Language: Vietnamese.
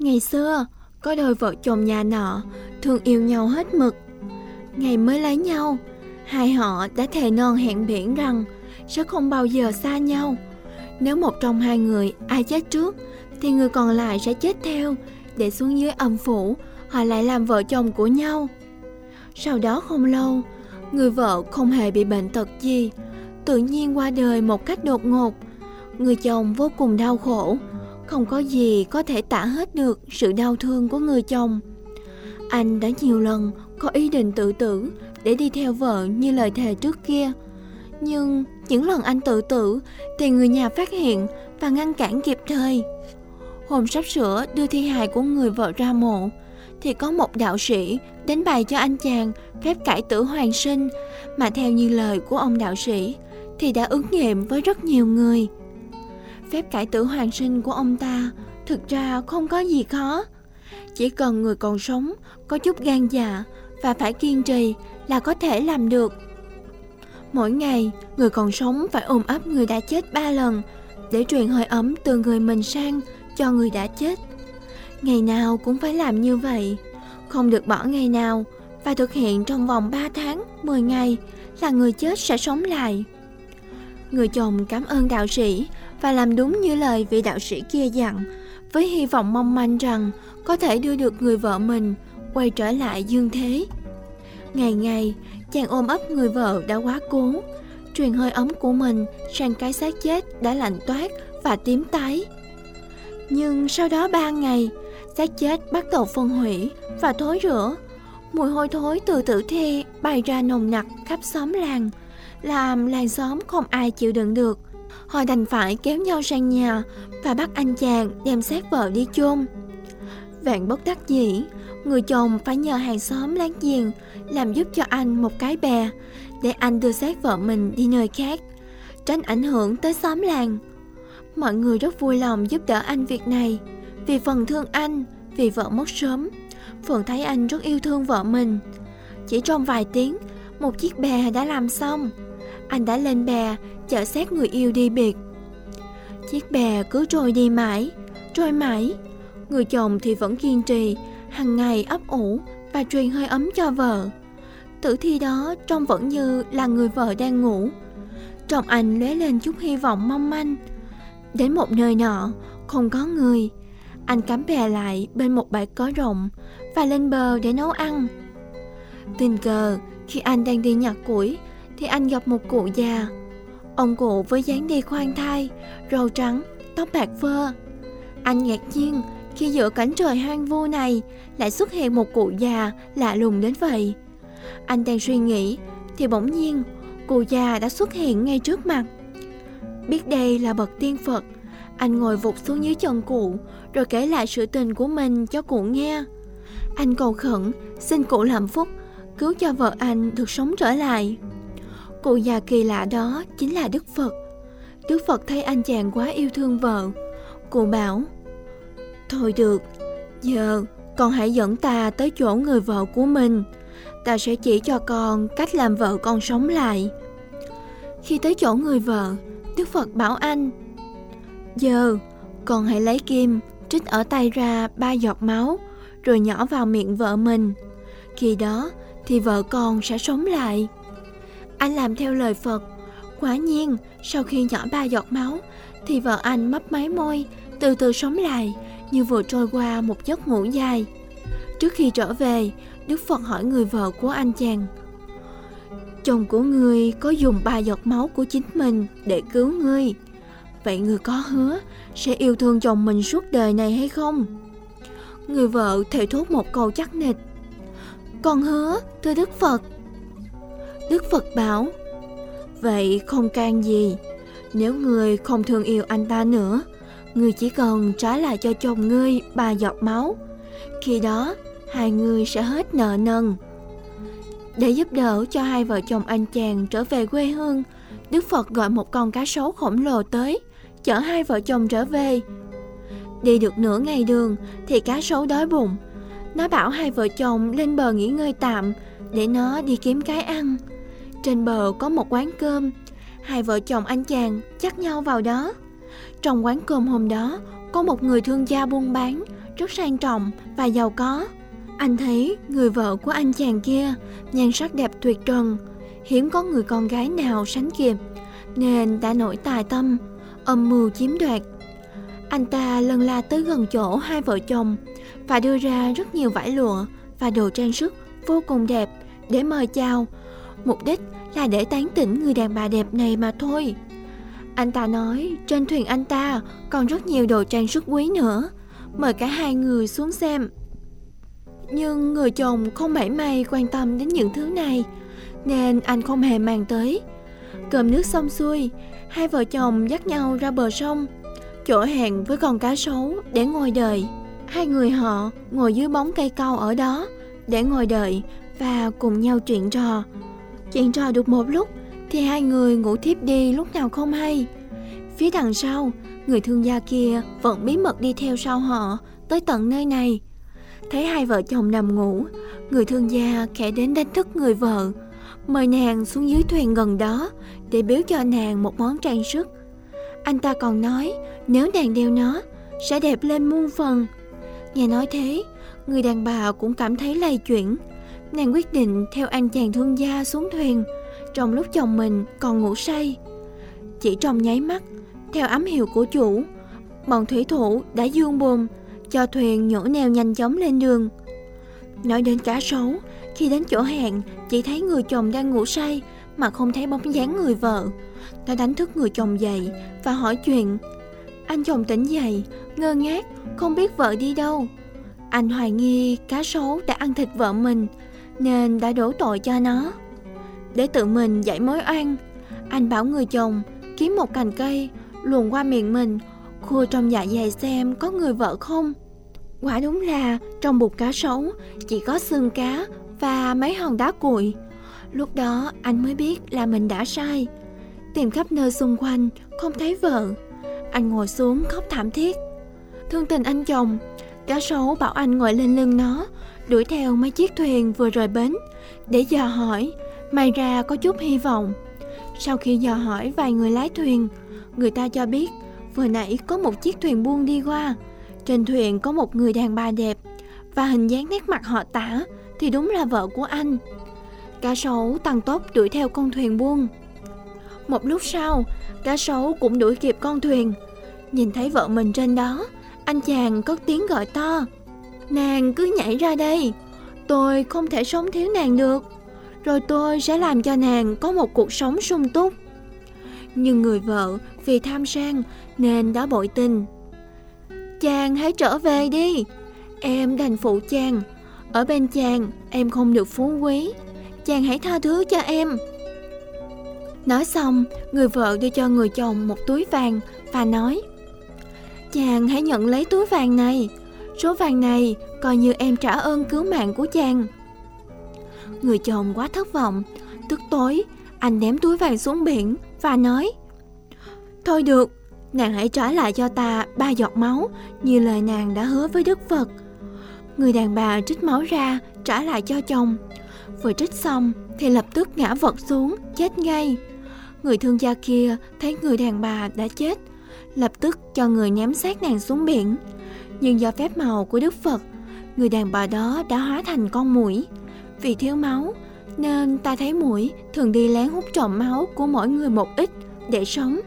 Ngày xưa, có đôi vợ chồng nhà nọ thương yêu nhau hết mực. Ngày mới lấy nhau, hai họ đã thề non hẹn biển rằng sẽ không bao giờ xa nhau. Nếu một trong hai người ai chết trước thì người còn lại sẽ chết theo để xuống dưới âm phủ họ lại làm vợ chồng của nhau. Sau đó không lâu, người vợ không hề bị bệnh tật gì, tự nhiên qua đời một cách đột ngột. Người chồng vô cùng đau khổ, không có gì có thể tả hết được sự đau thương của người chồng. Anh đã nhiều lần có ý định tự tử để đi theo vợ như lời thề trước kia. Nhưng những lần anh tự tử thì người nhà phát hiện và ngăn cản kịp thời. Hôm sắp sửa đưa thi hài của người vợ ra mộ, thì có một đạo sĩ đến bày cho anh chàng phép cải tử hoàn sinh mà theo như lời của ông đạo sĩ, thì đã ứng nghiệm với rất nhiều người. Phép cải tử hoàn sinh của ông ta thực ra không có gì khó. Chỉ cần người còn sống có chút gan dạ và phải kiên trì là có thể làm được. Mỗi ngày, người còn sống phải ôm ấp người đã chết ba lần để truyền hơi ấm từ người mình sang cho người đã chết. Ngày nào cũng phải làm như vậy, không được bỏ ngày nào và thực hiện trong vòng 3 tháng, 10 ngày là người chết sẽ sống lại. Người chồng cảm ơn đạo sĩ và làm đúng như lời vị đạo sĩ kia dặn, với hy vọng mong manh rằng có thể đưa được người vợ mình quay trở lại dương thế. Ngày ngày, chàng ôm ấp người vợ đã quá cố, truyền hơi ấm của mình sang cái xác chết đã lạnh toát và tím tái. Nhưng sau đó ba ngày, xác chết bắt đầu phân hủy và thối rữa. Mùi hôi thối từ tử thi bay ra nồng nặc khắp xóm làng, làm làng xóm không ai chịu đựng được. Họ đành phải kéo nhau sang nhà và bắt anh chàng đem xác vợ đi chôn. Vạn bất đắc dĩ, người chồng phải nhờ hàng xóm láng giềng làm giúp cho anh một cái bè để anh đưa xác vợ mình đi nơi khác, tránh ảnh hưởng tới xóm làng. Mọi người rất vui lòng giúp đỡ anh việc này, vì phần thương anh, vì vợ mất sớm. Phượng thấy anh rất yêu thương vợ mình. Chỉ trong vài tiếng, một chiếc bè đã làm xong. Anh đã lên bè, chở xác người yêu đi biệt. Chiếc bè cứ trôi đi mãi, trôi mãi. Người chồng thì vẫn kiên trì, hàng ngày ấp ủ và truyền hơi ấm cho vợ. Tử thi đó trông vẫn như là người vợ đang ngủ. Trong anh lóe lên chút hy vọng mong manh. Đến một nơi nọ, không có người. Anh cắm bè lại bên một bãi cỏ rộng và lên bờ để nấu ăn. Tình cờ, khi anh đang đi nhặt củi, thì anh gặp một cụ già. Ông cụ với dáng đi khoan thai, râu trắng, tóc bạc phơ. Anh ngạc nhiên khi giữa cảnh trời hoang vu này lại xuất hiện một cụ già lạ lùng đến vậy. Anh đang suy nghĩ thì bỗng nhiên cụ già đã xuất hiện ngay trước mặt. Biết đây là bậc tiên Phật, anh ngồi vụt xuống dưới chân cụ rồi kể lại sự tình của mình cho cụ nghe. Anh cầu khẩn xin cụ làm phúc cứu cho vợ anh được sống trở lại. Cụ già kỳ lạ đó chính là Đức Phật. Đức Phật thấy anh chàng quá yêu thương vợ. Cụ bảo, Thôi được, giờ con hãy dẫn ta tới chỗ người vợ của mình. Ta sẽ chỉ cho con cách làm vợ con sống lại. Khi tới chỗ người vợ, Đức Phật bảo anh, Giờ, con hãy lấy kim, trích ở tay ra ba giọt máu, rồi nhỏ vào miệng vợ mình. Khi đó, thì vợ con sẽ sống lại. Anh làm theo lời Phật. Quả nhiên, sau khi nhỏ ba giọt máu, thì vợ anh mấp máy môi, từ từ sống lại, như vừa trôi qua một giấc ngủ dài. Trước khi trở về, Đức Phật hỏi người vợ của anh chàng. Chồng của ngươi có dùng ba giọt máu của chính mình để cứu ngươi. Vậy người có hứa sẽ yêu thương chồng mình suốt đời này hay không? Người vợ thề thốt một câu chắc nịch. Con hứa, thưa Đức Phật. Đức Phật bảo, vậy không can gì. Nếu người không thương yêu anh ta nữa, người chỉ cần trả lại cho chồng ngươi ba giọt máu. Khi đó, hai người sẽ hết nợ nần. Để giúp đỡ cho hai vợ chồng anh chàng trở về quê hương, Đức Phật gọi một con cá sấu khổng lồ tới chở hai vợ chồng trở về. Đi được nửa ngày đường thì cá sấu đói bụng. Nó bảo hai vợ chồng lên bờ nghỉ ngơi tạm để nó đi kiếm cái ăn. Trên bờ có một quán cơm, hai vợ chồng anh chàng chắc nhau vào đó. Trong quán cơm hôm đó có một người thương gia buôn bán rất sang trọng và giàu có. Anh thấy người vợ của anh chàng kia nhan sắc đẹp tuyệt trần, hiếm có người con gái nào sánh kịp, nên đã nổi tài tâm, âm mưu chiếm đoạt. Anh ta lần la tới gần chỗ hai vợ chồng và đưa ra rất nhiều vải lụa và đồ trang sức vô cùng đẹp để mời chào. Mục đích là để tán tỉnh người đàn bà đẹp này mà thôi. Anh ta nói trên thuyền anh ta còn rất nhiều đồ trang sức quý nữa. Mời cả hai người xuống xem. Nhưng người chồng không mảy may quan tâm đến những thứ này, nên anh không hề mang tới. Cơm nước xong xuôi, hai vợ chồng dắt nhau ra bờ sông, chỗ hẹn với con cá sấu để ngồi đợi. Hai người họ ngồi dưới bóng cây cau ở đó để ngồi đợi và cùng nhau chuyện trò. Chuyện trò được một lúc thì hai người ngủ thiếp đi lúc nào không hay. Phía đằng sau, người thương gia kia vẫn bí mật đi theo sau họ tới tận nơi này. Thấy hai vợ chồng nằm ngủ, người thương gia khẽ đến đánh thức người vợ, mời nàng xuống dưới thuyền gần đó để biếu cho nàng một món trang sức. Anh ta còn nói nếu nàng đeo nó sẽ đẹp lên muôn phần. Nghe nói thế, người đàn bà cũng cảm thấy lay chuyển. Nàng quyết định theo anh chàng thương gia xuống thuyền trong lúc chồng mình còn ngủ say. Chỉ trong nháy mắt, theo ám hiệu của chủ, bọn thủy thủ đã dương bùm cho thuyền nhổ neo nhanh chóng lên đường. Nói đến cá sấu, khi đến chỗ hẹn, chỉ thấy người chồng đang ngủ say mà không thấy bóng dáng người vợ. Nó đánh thức người chồng dậy và hỏi chuyện. Anh chồng tỉnh dậy, ngơ ngác, không biết vợ đi đâu. Anh hoài nghi cá sấu đã ăn thịt vợ mình nên đã đổ tội cho nó. Để tự mình giải mối oan, anh bảo người chồng kiếm một cành cây luồn qua miệng mình, khua trong dạ dày xem có người vợ không. Quả đúng là trong bụng cá sấu chỉ có xương cá và mấy hòn đá cuội. Lúc đó anh mới biết là mình đã sai. Tìm khắp nơi xung quanh, không thấy vợ. Anh ngồi xuống khóc thảm thiết. Thương tình anh chồng, cá sấu bảo anh ngồi lên lưng nó, đuổi theo mấy chiếc thuyền vừa rời bến, để dò hỏi, may ra có chút hy vọng. Sau khi dò hỏi vài người lái thuyền, người ta cho biết vừa nãy có một chiếc thuyền buông đi qua. Trên thuyền có một người đàn bà đẹp và hình dáng nét mặt họ tả thì đúng là vợ của anh. Cá sấu tăng tốc đuổi theo con thuyền buông. Một lúc sau, cá sấu cũng đuổi kịp con thuyền. Nhìn thấy vợ mình trên đó, anh chàng cất tiếng gọi to. Nàng cứ nhảy ra đây, tôi không thể sống thiếu nàng được. Rồi tôi sẽ làm cho nàng có một cuộc sống sung túc. Nhưng người vợ vì tham sang nên đã bội tình. Chàng hãy trở về đi, em đành phụ chàng. Ở bên chàng em không được phú quý, chàng hãy tha thứ cho em. Nói xong, người vợ đưa cho người chồng một túi vàng và nói Chàng hãy nhận lấy túi vàng này, số vàng này coi như em trả ơn cứu mạng của chàng. Người chồng quá thất vọng, tức tối, anh ném túi vàng xuống biển và nói Thôi được, nàng hãy trả lại cho ta ba giọt máu như lời nàng đã hứa với Đức Phật. Người đàn bà trích máu ra trả lại cho chồng. Vừa trích xong thì lập tức ngã vật xuống, chết ngay. Người thương gia kia thấy người đàn bà đã chết, lập tức cho người ném xác nàng xuống biển. Nhưng do phép màu của Đức Phật, người đàn bà đó đã hóa thành con mũi. Vì thiếu máu, nên ta thấy mũi thường đi lén hút trộm máu của mỗi người một ít để sống.